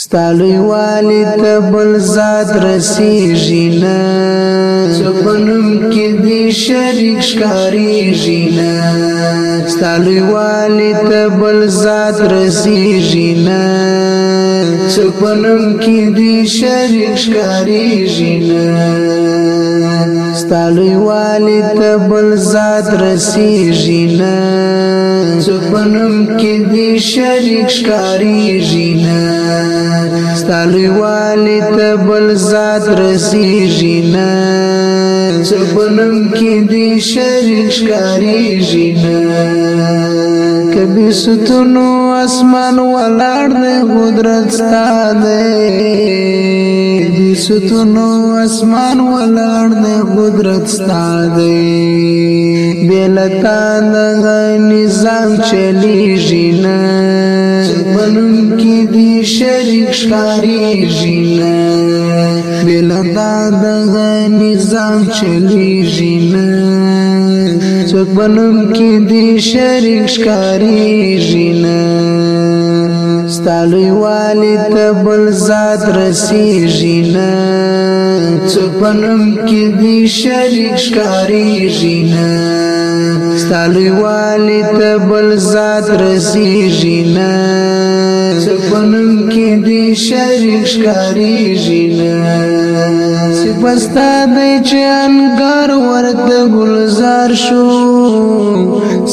ستالوی والد بل ذات رسیږي نه سپنم کې دې شریک ښکاریږي نه ستالوی والد بل ذات رسیږي نه سپنم کې دې شریک ښکاریږي نه ستالوی والد بل ذات رسیږي نه سپنم کې دې شریک ښکاریږي نه ستالوی والی تبل ذات رسیجی نا سپنم کی دی شرک شکاریجی نا کبی ستنو اسمان ولار دے قدرت ستا دے کبی ستنو اسمان ولار دے قدرت ستا دے بیلتا دغا نظام چلیجی نا ښکاریږي نه بلا دا دغه نظام چلیږي نه څوک بنم کې دې شریک ښکاریږي نه ستالوی والی تبل ذات رسیږي نه څوک بنم کې دې شریک ښکاریږي نه ستالوی والی ته بل ذات رسیږي نه څه پنم کې دوی شریک ښکاری جنا سپستا د چان ګار ورته گلزار شو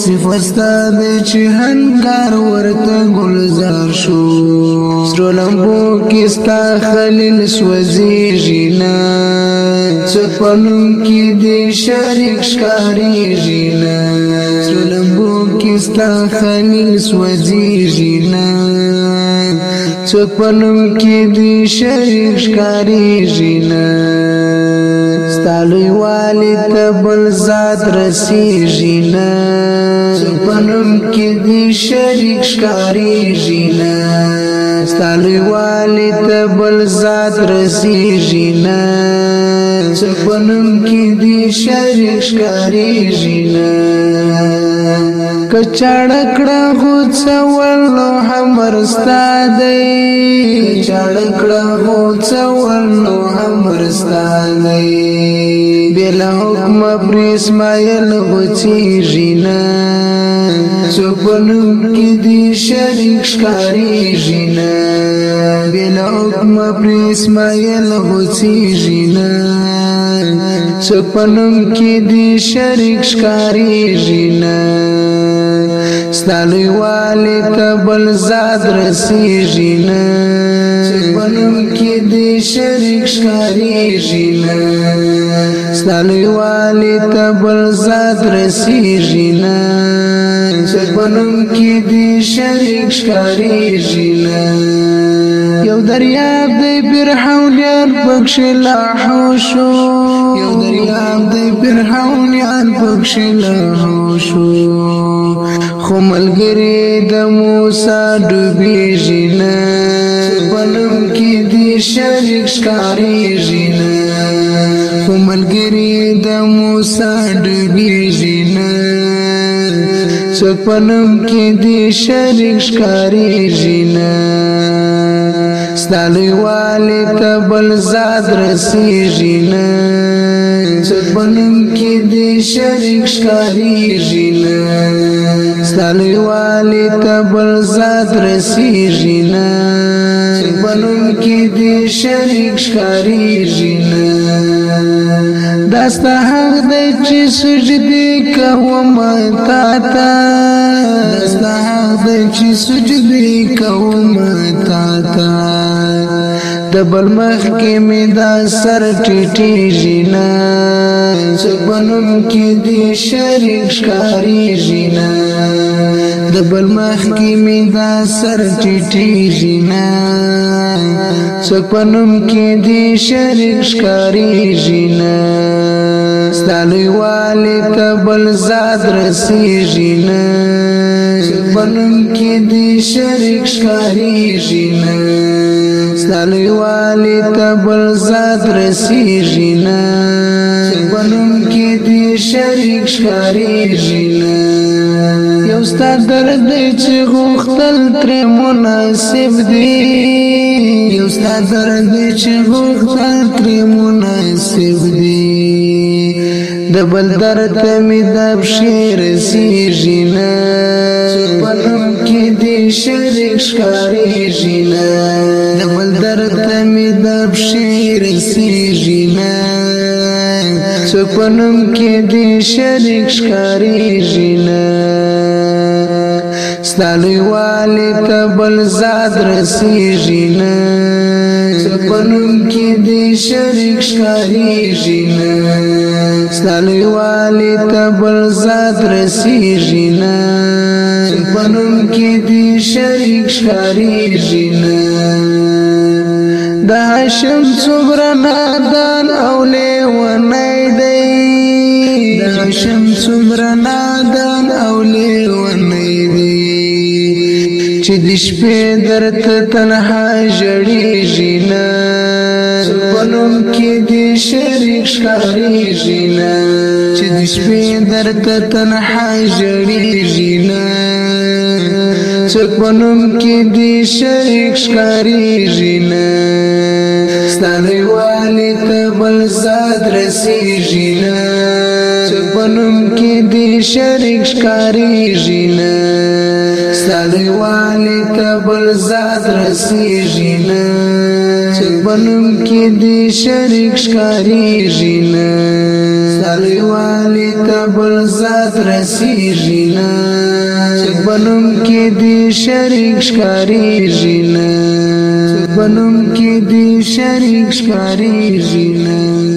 سپستا د چان ګار ورته گلزار شو سرلمبو کې ستا خلیل سوځي جنا سپنوم کې دوی شریک ښکاری جنا سرلمبو کې ستا خلیل سوځي جنا څوک پنوم کې دی شریک ښکاری جنا ستالوی والی تبل ذات رسی جنا څوک پنوم کې دی شریک ښکاری جنا ستالوی والی تبل ذات رسی جنا څوک پنوم کې دی شریک ښکاری جنا کچړ کړه خو څول نو هم رستا دی کچړ کړه خو څول نو هم رستا دی بل حکم پر اسماعیل وچی جنا سپنم کې دی شریک ښکاری جنا بل حکم پر اسماعیل وچی جنا سپنم کې دي شریک ښکاری جنہ ستالوی والی کبل زاد رسی جینا چپنم کی دی شرک شکاری جینا ستالوی والی کبل زاد رسی جینا چپنم کی دی شرک شکاری جینا یو دریاب دی برحولیان پکش لاحوشو یو دریاب دی برحولیان پکش لاحوشو خو ملګری د موسی ډوبېږي نه بنم کې دې شریک ښکارېږي نه خو ملګری د موسی ډوبېږي نه سپنم کې دې شریک ښکارېږي نه ستالي والي ته بل زاد رسېږي نه سپنم دې شریک ښکاریږي نه ستانه والی تبل ذات رسیږي نه بنون کې دې شریک ښکاریږي نه داسته حق دې چې سجدي کوم تا تا داسته حق دې چې سجدي کوم تا تا بل مخ کې می دا سر ټیټی جنا زبنم کې دی شریک شکاری جنا د بل مخ کې می دا سر ټیټی جنا زبنم کې دی شریک شکاری جنا ستالوی والک بل زاد رسی جنا بنوم کې دې شریک ښکاریږي نه ستالوی والی تبل ذات رسیږي نه بنوم کې دې شریک ښکاریږي نه یو ستاسو درد چې غوښتل تر مناسب دی یو ستاسو درد چې غوښتل تر مناسب دی دبل درد می دب شیر سیجینا شریک ښکاری جنا د بل درد ته می د بشیر سی جنا سپنم کې دې شریک ښکاری جنا ستالوی والی تبل زاد رسی جینا سپنم کی دی شرک شکاری جینا ستالوی والی تبل زاد رسی جینا پنوم کې دي شریک شکاری جنا دا هاشم څومره نادان او لیونای دی دا هاشم څومره نادان او لیونای دی چې د شپې درته تنها جړی نوم کې دې شریک ښکاریږي نه چې د شپې درته تنها جوړیږي نه څوک په نوم کې دې شریک ښکاریږي نه ستاسو والی ته بل زاد رسیږي نه څوک په نوم کې دې شریک ښکاریږي نه ستاسو والی ته بل زاد رسیږي نه چې بنم کې دې شریک ښکاری جنا سالي والي تبل ذات رسی جنا چې بنم کې دې شریک ښکاری جنا بنم کې دې شریک ښکاری جنا